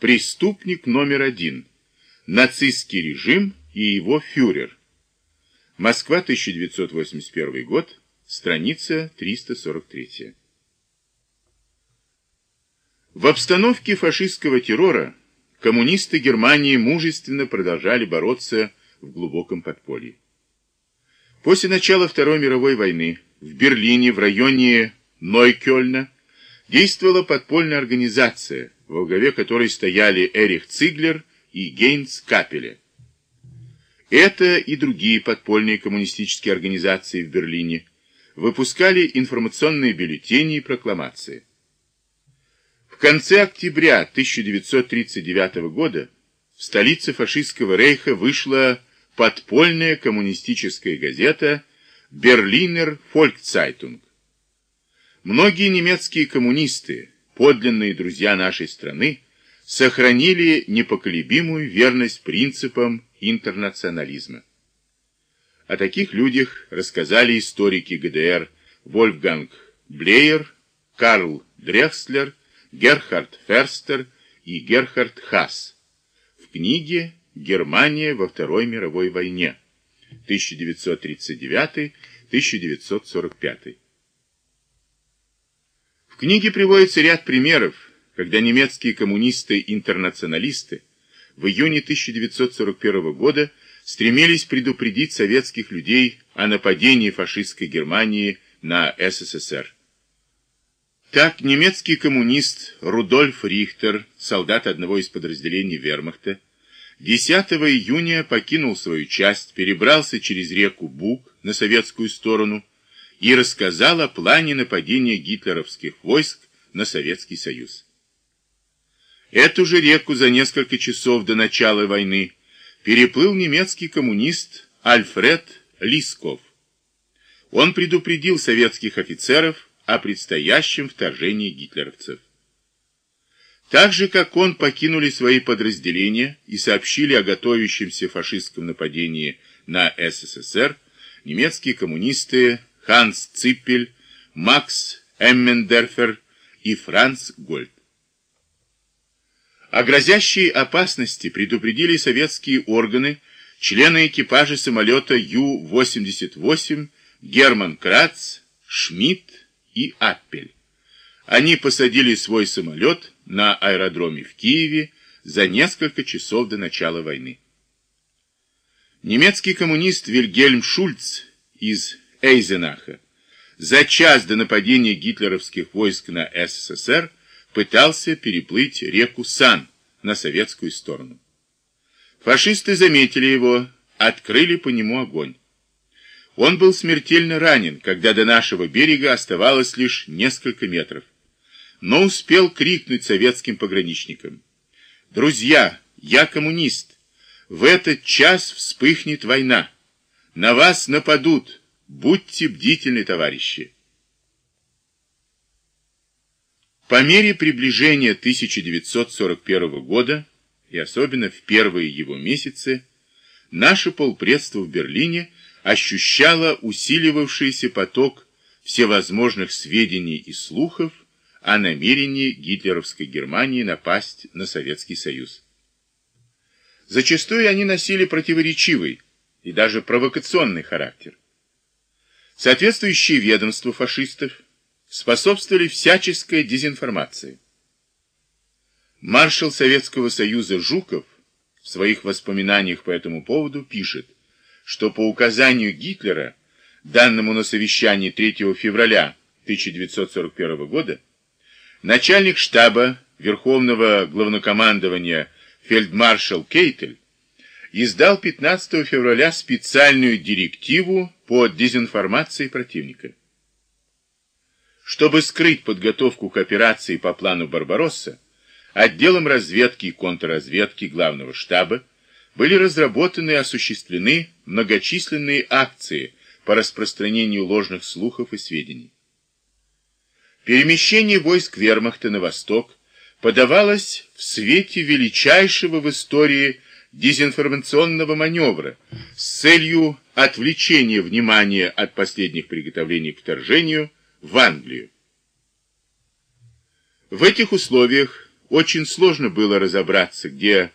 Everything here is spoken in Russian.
Преступник номер один. Нацистский режим и его фюрер. Москва, 1981 год, страница 343. В обстановке фашистского террора коммунисты Германии мужественно продолжали бороться в глубоком подполье. После начала Второй мировой войны в Берлине в районе Нойкёльна действовала подпольная организация, во главе которой стояли Эрих Циглер и Гейнс Капеле. Это и другие подпольные коммунистические организации в Берлине выпускали информационные бюллетени и прокламации. В конце октября 1939 года в столице фашистского рейха вышла подпольная коммунистическая газета «Берлинер Фолькцайтунг». Многие немецкие коммунисты, подлинные друзья нашей страны, сохранили непоколебимую верность принципам интернационализма. О таких людях рассказали историки ГДР Вольфганг Блеер, Карл Дрехслер, Герхард Ферстер и Герхард Хасс в книге «Германия во Второй мировой войне» 1939-1945. Книге приводится ряд примеров, когда немецкие коммунисты-интернационалисты в июне 1941 года стремились предупредить советских людей о нападении фашистской Германии на СССР. Так, немецкий коммунист Рудольф Рихтер, солдат одного из подразделений вермахта, 10 июня покинул свою часть, перебрался через реку Буг на советскую сторону и рассказал о плане нападения гитлеровских войск на Советский Союз. Эту же реку за несколько часов до начала войны переплыл немецкий коммунист Альфред Лисков. Он предупредил советских офицеров о предстоящем вторжении гитлеровцев. Так же, как он, покинули свои подразделения и сообщили о готовящемся фашистском нападении на СССР, немецкие коммунисты Ханс Циппель, Макс Эммендерфер и Франц Гольд. О грозящей опасности предупредили советские органы, члены экипажа самолета Ю-88 Герман Крац, Шмидт, и Аппель. Они посадили свой самолет на аэродроме в Киеве за несколько часов до начала войны. Немецкий коммунист Вильгельм Шульц из Эйзенаха за час до нападения гитлеровских войск на СССР пытался переплыть реку Сан на советскую сторону. Фашисты заметили его, открыли по нему огонь. Он был смертельно ранен, когда до нашего берега оставалось лишь несколько метров. Но успел крикнуть советским пограничникам. «Друзья, я коммунист. В этот час вспыхнет война. На вас нападут. Будьте бдительны, товарищи». По мере приближения 1941 года, и особенно в первые его месяцы, наше полпредство в Берлине – ощущала усиливавшийся поток всевозможных сведений и слухов о намерении гитлеровской Германии напасть на Советский Союз. Зачастую они носили противоречивый и даже провокационный характер. Соответствующие ведомства фашистов способствовали всяческой дезинформации. Маршал Советского Союза Жуков в своих воспоминаниях по этому поводу пишет, что по указанию Гитлера, данному на совещании 3 февраля 1941 года, начальник штаба Верховного главнокомандования фельдмаршал Кейтель издал 15 февраля специальную директиву по дезинформации противника. Чтобы скрыть подготовку к операции по плану «Барбаросса», отделом разведки и контрразведки главного штаба были разработаны и осуществлены многочисленные акции по распространению ложных слухов и сведений. Перемещение войск вермахта на восток подавалось в свете величайшего в истории дезинформационного маневра с целью отвлечения внимания от последних приготовлений к вторжению в Англию. В этих условиях очень сложно было разобраться, где